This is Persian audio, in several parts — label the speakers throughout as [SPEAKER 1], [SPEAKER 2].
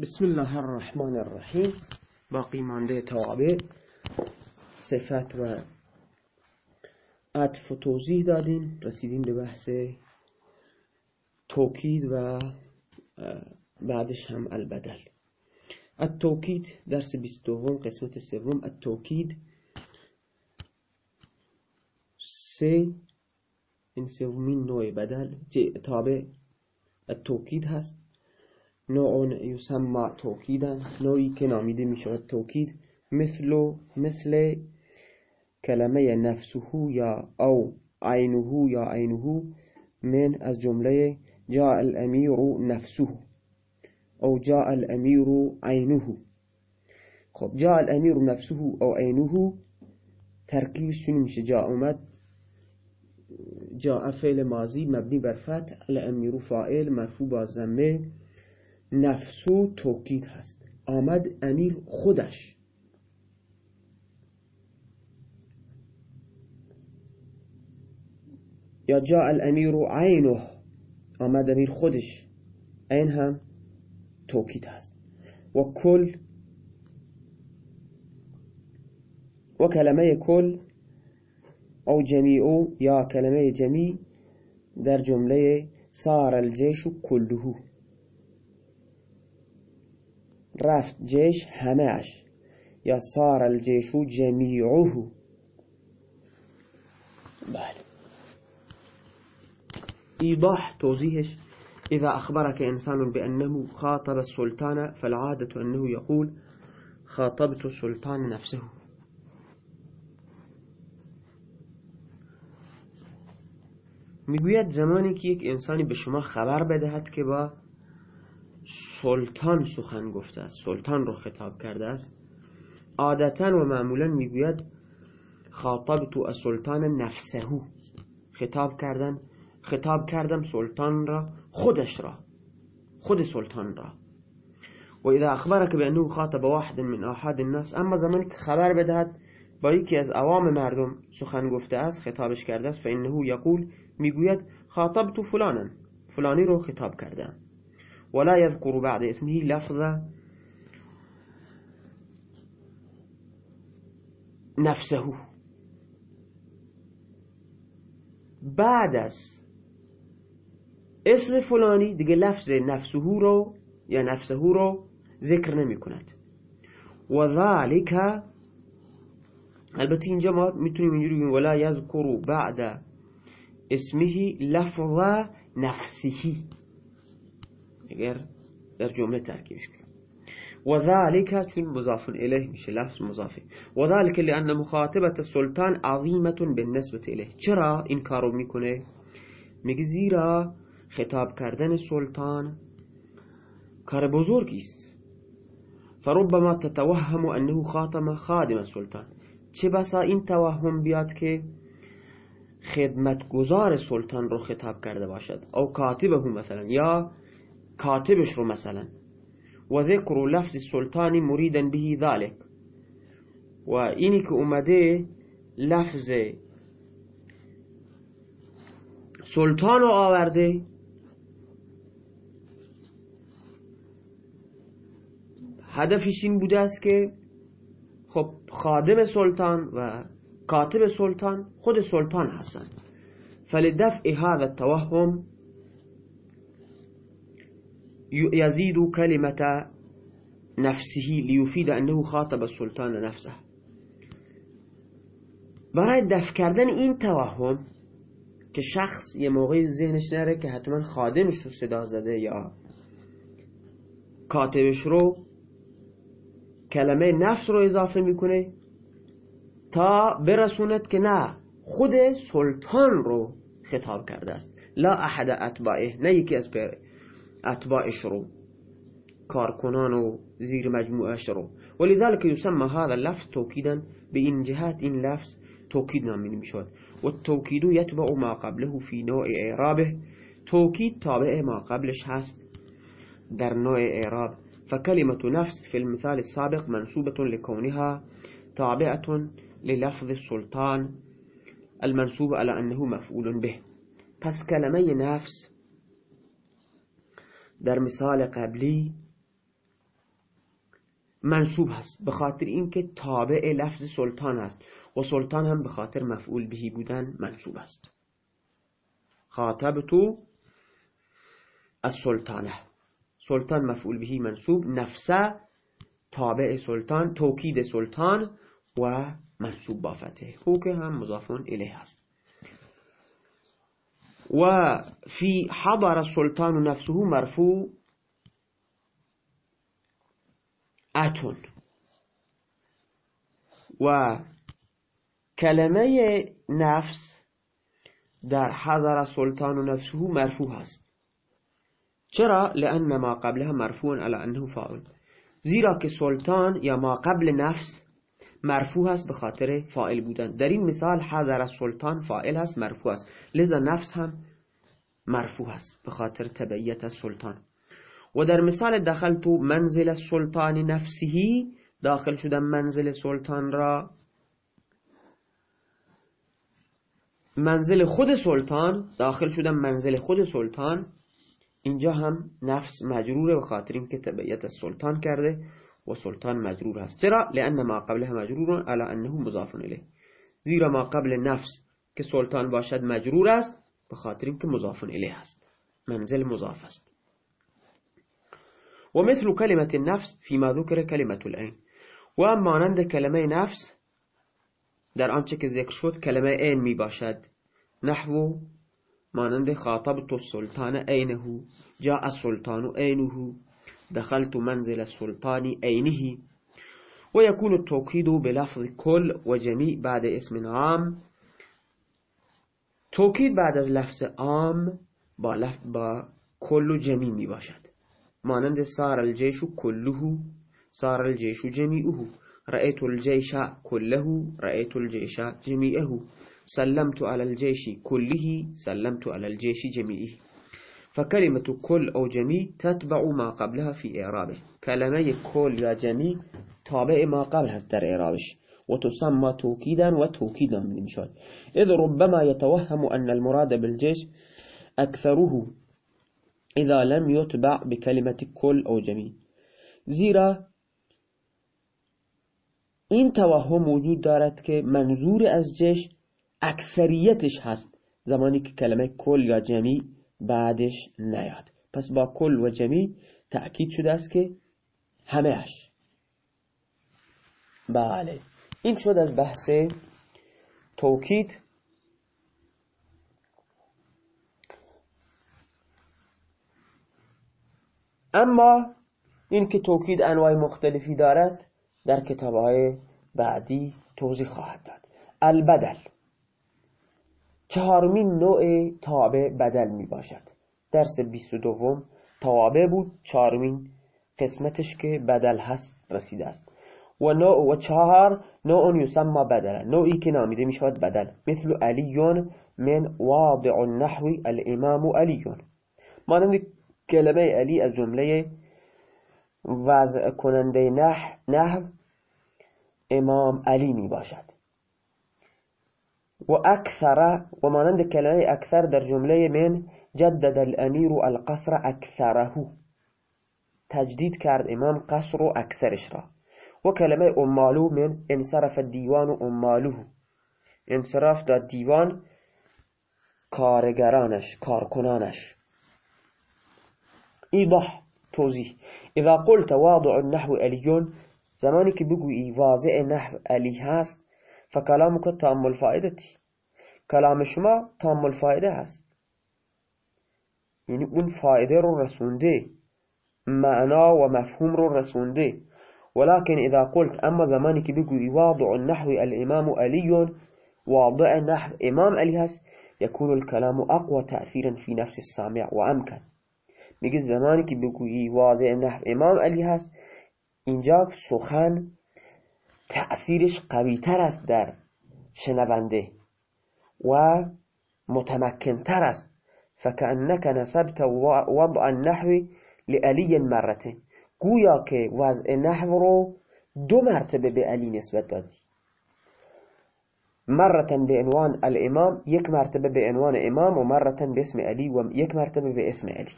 [SPEAKER 1] بسم الله الرحمن الرحیم. باقی مانده توابع صفت و عطف و توضیح دادیم. رسیدیم به بحث توکید و بعدش هم البدل. التوکید درس 22 قسمت سوم. التوکید سه. این سومین نوع بدل. تابع. التوکید هست. نوع یسمى توکیدا نوعی که نامیده می شود توکید مثل مثل کلمه نفسه یا او عینه یا عینه من از جمله جاء الامیر نفسه. او جاء الامیر عینه. خب جاء الامیر نفسه او عینه ترکیبش چون میشه. جا اومد جاء فعل ماضی مبنی بر فتح الامیر فاعل مرفوع با زمه نفسو توکید هست. آمد امیر خودش. یا جا الامیر عینه. آمد امیر خودش. این هم توکید هست. و کل و کلمه کل او جمیعو یا کلمه جمیع در جمله سار الجیش کلهو. رفت جيش همهش یا صار الجيش جميعه بله. إيضاح توضيحش إذا أخبرك إنسان بأنه خاطب السلطان فالعادة أنه يقول خاطبت السلطان نفسه. میگوید زمانی که یک انسانی به شما خبر بدهد که با سلطان سخن گفته است سلطان رو خطاب کرده است. عادتا و معمولا می‌گوید خاطب تو سلطان نفسهو خطاب کردن خطاب کردم سلطان را خودش را خود سلطان را. و اذا اخبرك بانه خاطب واحد من احد الناس اما زمانی که خبر بدهد با یکی از عوام مردم سخن گفته است خطابش کرده است فانه یقول می‌گوید خاطب تو فلانا فلانی رو خطاب کردم ولا يذكر بعد اسمه لفظ نفسه. بعد از اسم فلانی دیگه لفظ نفسه رو یا نفسه رو ذکر نمی کند. و ذالک البته اینجا ما میتونیم اینجوری بگیم ولا یذکر بعد اسمه لفظ نفسه. اگر در جمله ترکیبش کنیم. و ذلك چون مضاف الیه میشه لفظ مضافه و ذلك لان مخاطبت السلطان عظیمه بالنسبه الیه. چرا این کارو می‌کنه؟ میگه زیرا خطاب کردن سلطان کار بزرگی است. فربما تتوهم انه خاتم خادم السلطان. چه بسا این توهم بیاد که خدمتگزار سلطان رو خطاب کرده باشد؟ او کاتبه مثلا یا کاتبش رو مثلا. و ذکر لفظ سلطانی مریدا به ذلك و اینی که اومده لفظ سلطان رو آورده. هدفش این بوده است که خب خادم سلطان و کاتب سلطان خود سلطان هستن. فلدفع هذا التوهم يزيد كلمة نفسه ليفيد أنه خاطب السلطان نفسه برای دفع کردن این توهم که شخص یه موقعی ذهنش نره که حتما خادمش رو صدا زده یا کاتبش رو کلمه نفس رو اضافه می‌کنه تا برسوند که نه خود سلطان رو خطاب کرده است لا احد اتباعه نه یکی از اتباعش رو کارکنان و زیر مجموعش رو ولذلك يسمى هذا اللفظ توكيدا بإن جهات إن لفظ توكيد نامين مشود والتوكيد يتبع ما قبله في نوع إعرابه. توكيد تابع ما قبلش هست در نوع إعراب. فكلمة نفس في المثال السابق منسوبة لكونها تابعة للفظ السلطان المنسوب على أنه مفعول به. پس کلمه نفس در مثال قبلی منصوب هست به خاطر اینکه تابع لفظ سلطان هست و سلطان هم به خاطر مفعول بهی بودن منصوب است. خاطب تو السلطانه سلطان مفعول بهی منصوب نفسه تابع سلطان توکید سلطان و منصوب با فتحه هو که هم مضافون الیه هست. و فی حضر السلطان نفسه مرفوع اتون و کلمه نفس در حضر سلطان نفسه مرفوع هست. چرا؟ لأن ما قبلها مرفوع على انه فاعل. زیرا که سلطان یا ما قبل نفس مرفوع است به خاطر فاعل بودن. در این مثال حضر سلطان فاعل هست مرفوع است. لذا نفس هم مرفوع است به خاطر تبعیت سلطان. و در مثال دخل تو منزل سلطان نفسهی داخل شدن منزل سلطان را. منزل خود سلطان داخل شدن منزل خود سلطان. اینجا هم نفس مجروره به خاطر اینکه تبعیت سلطان کرده. و سلطان مجرور هست. چرا؟ لأن ما قبلها مجرور على انه مضاف الیه زیرا ما قبل نفس که سلطان باشد مجرور است به خاطر اینکه مضاف الیه است منزل مضاف است. و مثل کلمت نفس فيما ذکر کلمت العین و مانند کلمه نفس در آنچه که ذکر شد کلمه عین می باشد. نحو مانند خاطبت السلطان عینه جاء السلطان عینه. دخلت منزل السلطان عینه ويكون التوكيد بلفظ كل وجميع بعد اسم عام. توکید بعد از لفظ عام با لفظ با کل و جمی می باشد. مانند سار الجيش كله سار الجيش جميعه. رأيت الجيش كله رأيت الجيش جميعه. سلمت على الجيش كله سلمت على الجيش جميعه. فكلمة كل أو جميع تتبع ما قبلها في إعرابه. كلمة كل يا جميع تابع ما قبلها در إعرابش. وتسمى توكيدا وتوكيدا من مشاد إذ ربما يتوهم أن المراد بالجيش أكثره إذا لم يتبع بكلمة كل أو جميع. زیرا این توهم وجود دارد که منظور از جش اکثریتش هست. زمانی که کلمه کل یا جمعی بعدش نیاد. پس با کل و جمعی تأکید شده است که همهش بله. این شد از بحث توکید. اما این که توکید انواع مختلفی دارد در کتابهای بعدی توضیح خواهد داد. البدل. چهارمین نوع تابع بدل می باشد. درس بیست و دوم توابع بود. چهارمین قسمتش که بدل هست رسیده است. و نوع و چهار نوع یسمى بدل. نوعی که نامیده می شود بدل. مثل علیون من واضع النحو الامام علیون. مانند کلمه علی از جمله وضع کننده نحو امام علی می باشد. و اکثر و مانند کلمه اکثر در جمله من جدد الامیر القصر اکثره تجدید کرد امام قصر و اکثرش را. و کلمه امالو من انصرف دیوان و امالو داد دیوان کارگرانش کارکنانش. ایضاح توضیح. اذا قلت واضع النحو علیون زمانی که بگویی واضع نحو علی هست فکلامک تام الفائدتی کلام شما تام الفائده هست. یعنی اون فایده رو رسونده معنا و مفهوم رو رسونده. ولكن إذا قلت أما زماني بيقول واضع النحو الإمام علي واضع النحو إمام علي هست يكون الكلام أقوى تأثيرا في نفس السامع وأمكن میگه زمانی که بگویی واضع نحو امام علی هست اینجا سخن تأثیرش قویتر است در شنونده و متمکنتر است. فکأنک نسبت وضع النحو لعلی مرته گویا که وضع نحو رو دو مرتبه به علی نسبت دادی مرتا به عنوان الامام یک مرتبه به عنوان امام و مرتا به اسم علی و یک مرتبه به اسم علی.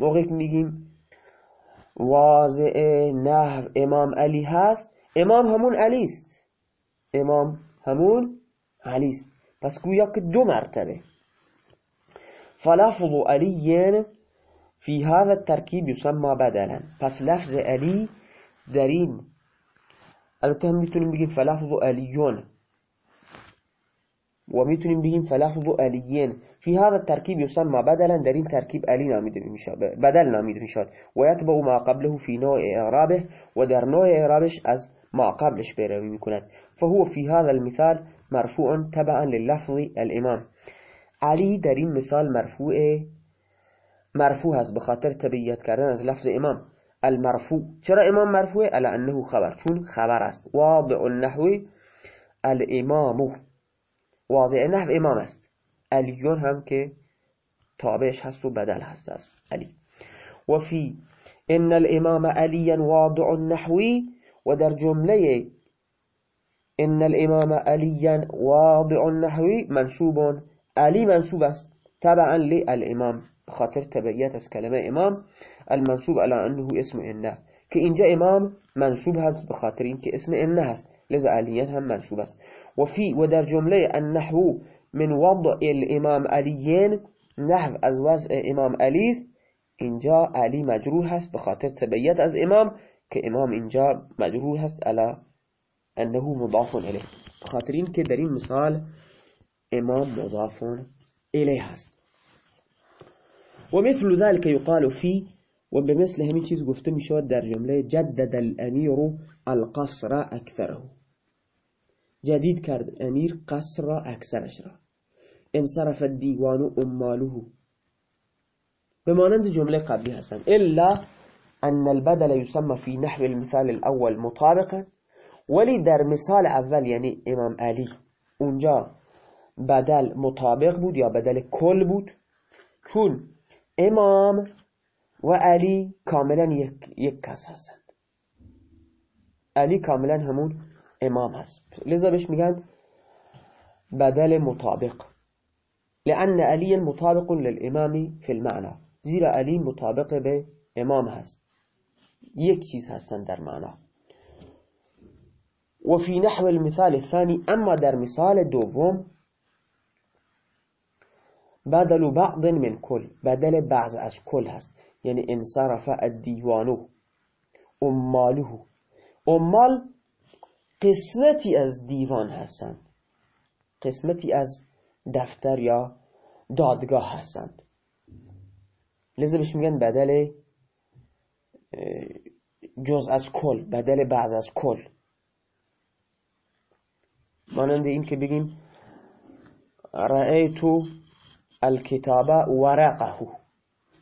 [SPEAKER 1] موقعی که میگیم واضع نحو امام علی هست امام همون علی است. امام همون علی است. پس گویا که دو مرتبه. فلفظ علی فی هذا التركيب یسمى بدلا. پس لفظ علی در این البته هم میتونیم بگیم فلفظ علیون. و میتونیم بگیم فلفظ علیین. فی هذا التركيب یسمى بدلا. دارين تركيب آلي ناميد بدل نامیده ناميد و یتبع ما قبله فی نوع إعرابه. و در نوع إعرابش از ما قبلش پیروی می‌کند. فهو فی هذا المثال مرفوع تبعا للفظ الامام. علی در این مثال مرفوع مرفوع هست به خاطر تبعیت کردن از لفظ امام. المرفوع. چرا امام مرفوع؟ الا انه خبر. چون خبر است. واضع النحو الامام. واضع نحو امام است. علیون هم که تابعش هست و بدل هست است علی. و فی ان الامام علیا واضع النحوی و جمله ان الامام علیا واضع النحوی منصوب علی منصوب تبعا للامام خاطر تبعیت از کلمه امام المنصوب على انه اسم انه. که اینجا امام منصوب هست به خاطر اینکه اسم انه هست. لذا علیان هم منصوب است. و فی و در جمله النحو من وضع الامام علیین نحو از وضع امام علی است. اینجا علی مجرور هست به خاطر تبعیت از امام. که امام اینجا مجرور هست على أنه مضاف الیه خاطر این که در این مثال إمام مضاف الیه هست. و مثل ذلك يقال فی و به مثل همین چیز گفته می شود در جمله جدد الامیر القصر اکثره جدید کرد امیر قصر اکثرش را. انصرف الدیوان أماله. به مانند جمله قبلی هستند. إلا أن البدل يسمى في نحو المثال الأول مطابقا ولی در مثال اول یعنی امام علی اونجا بدل مطابق بود یا بدل کل بود؟ چون امام و علی کاملا یک, یک کس هستند. علی کاملا همون امام هست. لذا بهش میگن بدل مطابق. لأن علی مطابق للإمام في المعنى زیرا علی مطابق به امام هست. یک چیز هستند در معنا. و فی نحو المثال الثاني اما در مثال دوم بدل بعض من کل بدل بعض از کل هست. یعنی انصرف الدیوانو اماله امال قسمتی از دیوان هستند. قسمتی از دفتر یا دادگاه هستند. لذا بهش میگن بدل جز از کل بدل بعض از کل. مانند این که بگیم رأیتو الكتاب ورقه.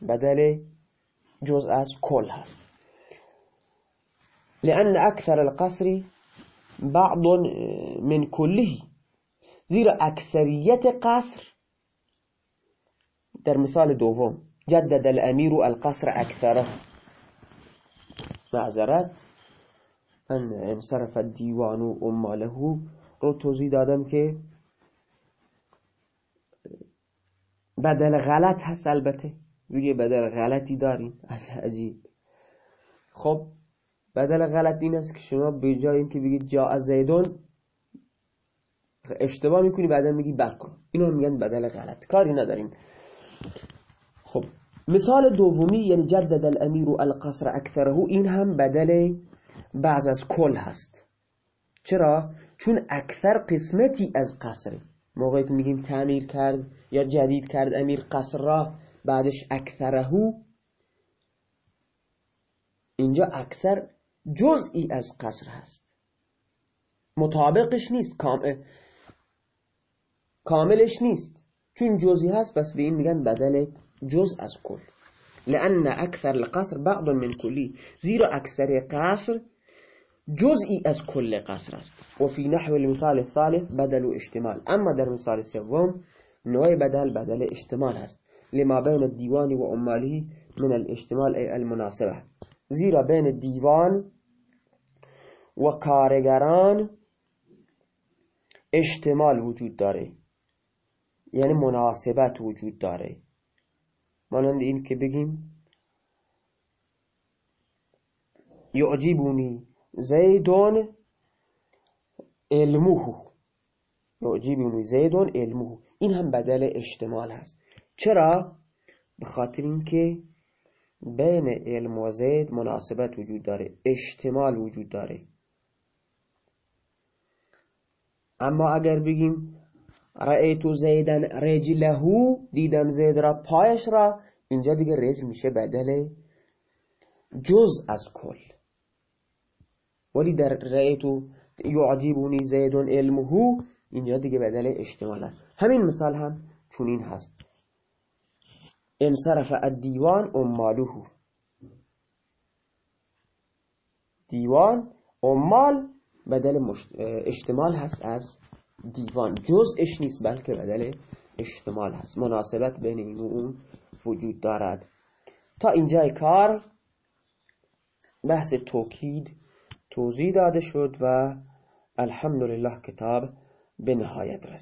[SPEAKER 1] بدل جز از کل هست. لأن أكثر القصر بعض من كله زیرا اکثریت قصر در مثال دوم جدد الامیر القصر اکثره. معذرت. من انصرف الدیوان و اماله رو توضیح دادم که بدل غلط هست البته. یه بدل غلطی داریم. از عجیب. خب بدل غلط این است که شما به جای اینکه بگید جا زیدون اشتباه می‌کنی بعدا میگی بکن. اینو میگن بدل غلط. کاری نداریم. خب مثال دومی یعنی جدد الامیر القصر اکثره این هم بدل بعض از کل هست. چرا؟ چون اکثر قسمتی از قصره موقعی که میگیم تعمیر کرد یا جدید کرد امیر قصر را بعدش اکثرهو. اینجا اکثر جزئی از قصر هست. مطابقش نیست کاملش نیست. چون جزئی هست بس به این میگن بدل جزء از کل. لأن أكثر القصر بعض من كلي زیرا أكثر قصر جزئي از کل قصر است. وفي نحو المثال الثالث بدل اشتمال أما در مثال سوم نوع بدل بدل اشتمال است. لما بين الديوان اماله من الاشتمال أي المناسبة. زيرا بين الديوان کارگران اشتمال وجود داره. یعنی مناسبت وجود داره. مانند این که بگیم یعجبونی زیدون علمه یعجبونی زیدون علمه این هم بدل اشتمال هست. چرا؟ به خاطر اینکه بین علم و زید مناسبت وجود داره. اشتمال وجود داره. اما اگر بگیم رأیتو زیدن رجلهو دیدم زید را پایش را. اینجا دیگه رجل میشه بدل جز از کل. ولی در رأیتو یعجبونی زیدون علمهو اینجا دیگه بدل اشتمال همین مثال هم چونین هست. انصرف الدیوان امالوه. دیوان امال بدل اشتمال هست از دیوان. جزءش نیست بلکه بدل اشتمال هست. مناسبت بین این و اون وجود دارد. تا اینجای کار بحث توکید توضیح داده شد و الحمدلله کتاب به نهایت رسید.